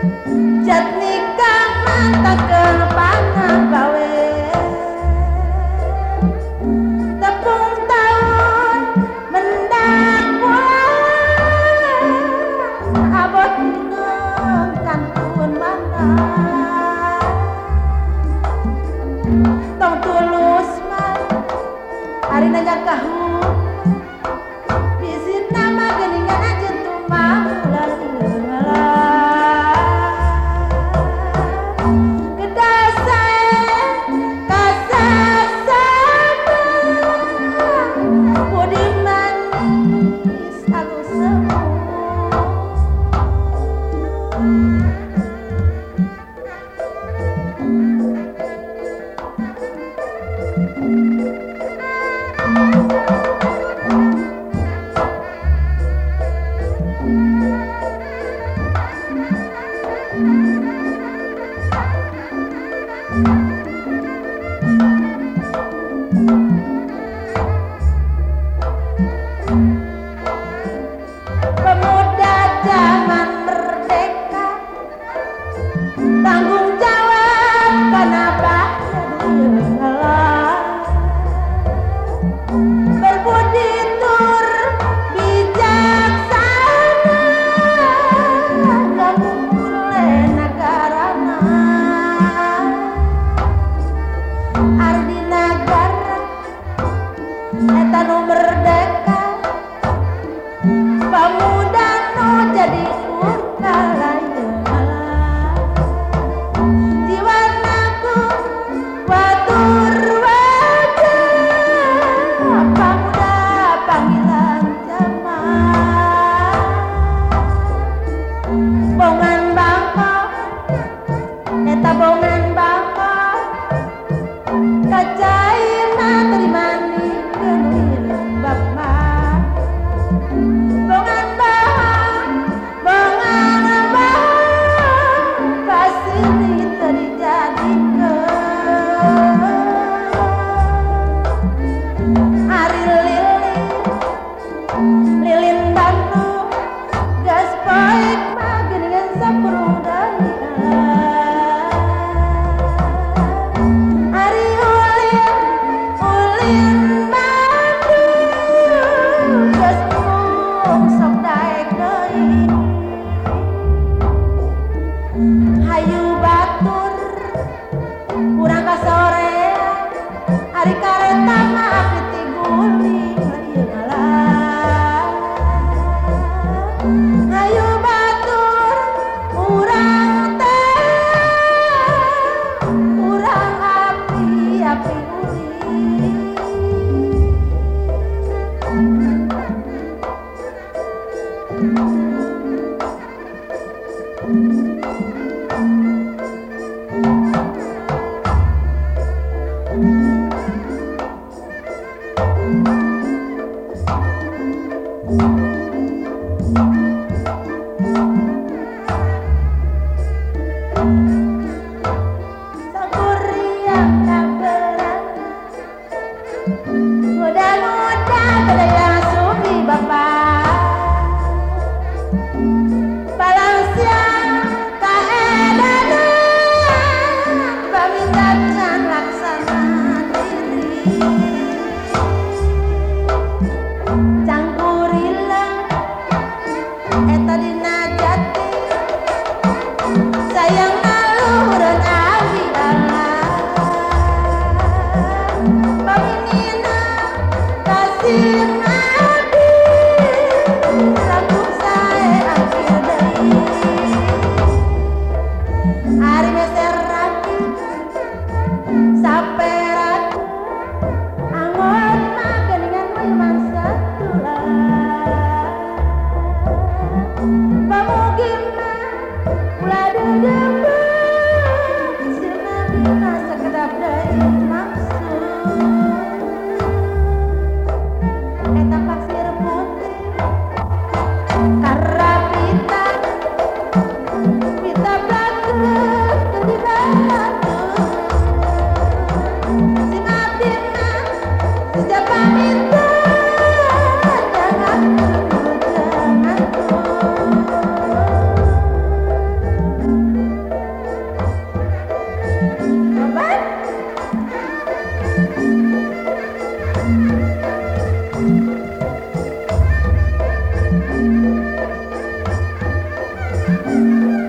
Balansia, Thank you. Música Música